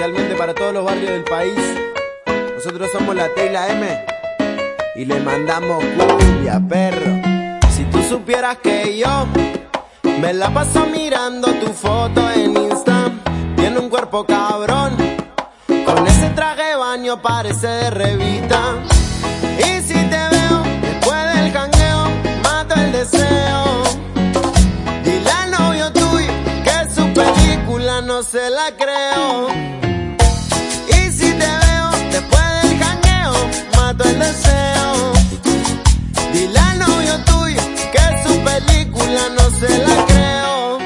especialmente para todos los barrios del país. Nosotros somos la T y la M y le mandamos cumbia, perro. Si tú supieras que yo me la paso mirando tu foto en Insta, tiene un cuerpo cabrón, con ese traje de baño parece de revista. Y si te veo después del cangueo, mato el deseo. Dile al novio tuyo que su película no se la creo. Dile al novio tuyo que su película no se la creo.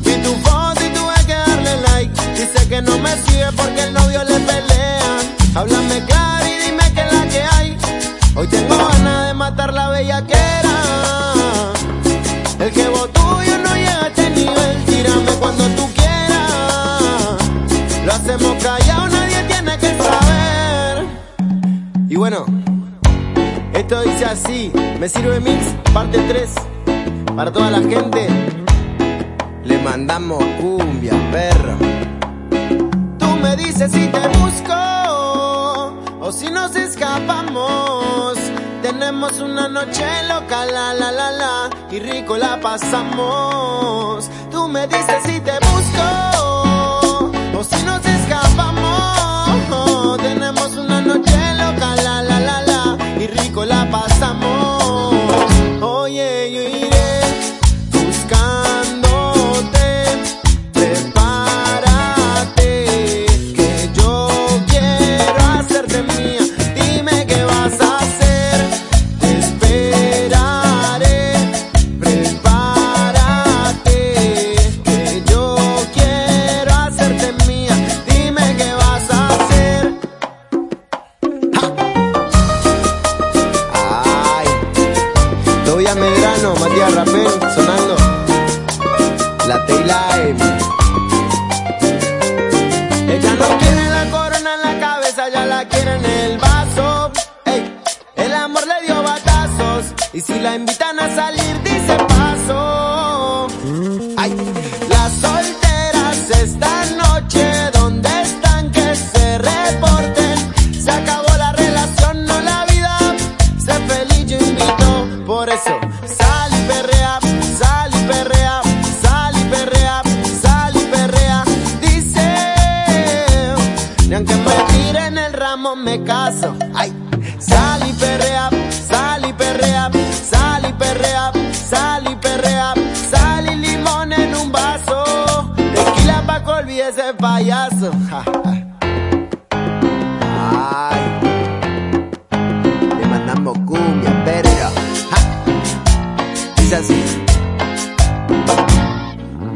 Vi tu foto y tuve que darle like. Dice que no me sigue porque el novio le pelea. Háblame claro y dime que la que hay. Hoy tengo ganas de matar la bellaquera. El que tuyo no llega a este nivel. Tírame cuando tú quieras. Lo hacemos callado, bueno, esto dice así. Me sirve mix, parte 3. Para toda la gente. Le mandamos cumbia, perro. Tú me dices si te busco o si nos escapamos. Tenemos una noche loca, la la la la, y rico la pasamos. Tú me dices si te busco o si nos escapamos. Tenemos una noche loca, Matías Rapel, sonando. La T y la M. Ella no quiere la corona en la cabeza, ya la quiere en el vaso. Ey, el amor le dio batazos. Y si la invitan a salir, el ramo, me caso. Ay, sal y perrea, sal y perrea, sal y perrea, sal y perrea, sal y limón en un vaso. Tequila pa' que olvide ese payaso. Ay,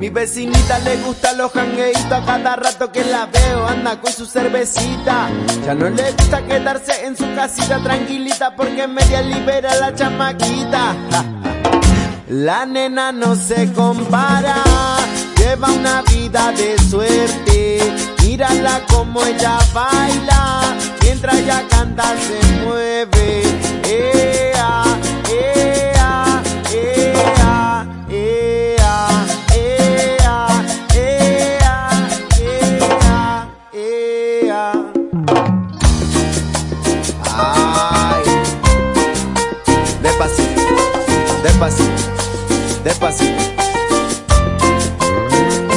Mi vecinita le gusta los jangueitos a cada rato que la veo anda con su cervecita. Ya no le gusta quedarse en su casita tranquilita porque media libera la chamaquita. La nena no se compara, lleva una vida de suerte. Mírala como ella baila, mientras ella canta se mueve. Despacito.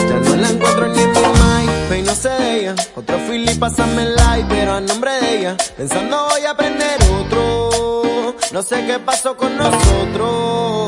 Ya no la encuentro ni en mi mind, no sé de ella. Otro fili, pásame el like, pero a nombre de ella. Pensando voy a aprender otro. No sé qué pasó con nosotros.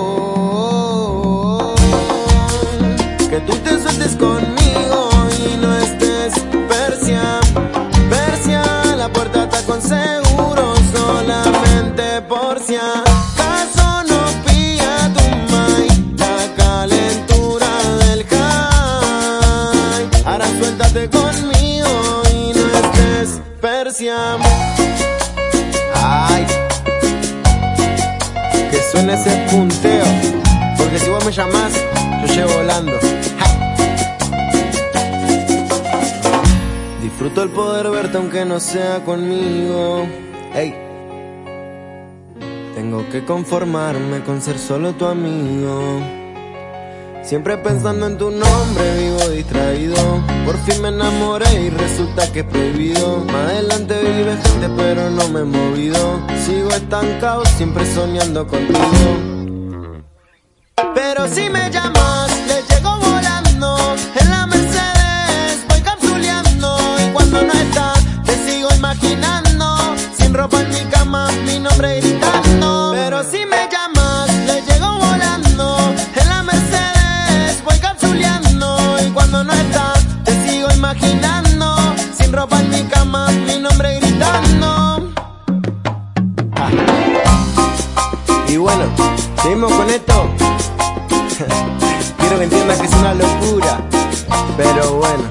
Que suene ese punteo. Porque si vos me llamás, yo llevo volando. Disfruto el poder verte aunque no sea conmigo. Ey. Tengo que conformarme con ser solo tu amigo. Siempre pensando en tu nombre, vivo distraído. Por fin me enamoré y resulta que es prohibido. Más adelante vive gente, pero no me he movido. Sigo estancado, siempre soñando contigo. Pero si me llamas, le llego volando. En la Mercedes voy capsuleando. Y cuando no estás, te sigo imaginando. Sin ropa seguimos con esto. Quiero que entiendas que es una locura, pero bueno.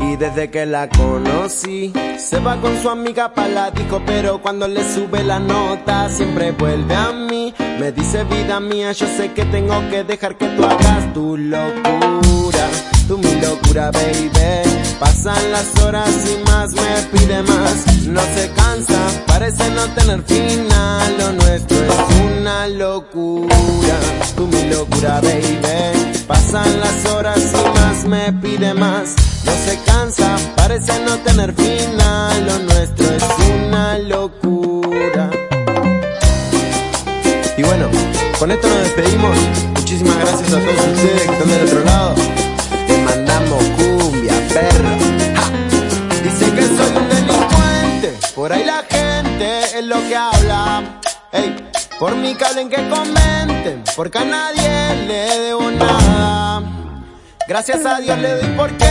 Y desde que la conocí, se va con su amiga para la disco, pero cuando le sube la nota, siempre vuelve a mí. Me dice vida mía, yo sé que tengo que dejar que tú hagas tu locura, tú mi locura, baby. Pasan las horas y más me pide más, no se cansa, parece no tener final, lo nuestro es una locura, tú mi locura, baby. Pasan las horas y más me pide más, no se cansa, parece no tener final, lo nuestro es una locura. Y bueno, con esto nos despedimos. Muchísimas gracias a todos ustedes que están del otro lado. Por mí que hablen que comenten, porque a nadie le debo nada. Gracias a Dios le doy porque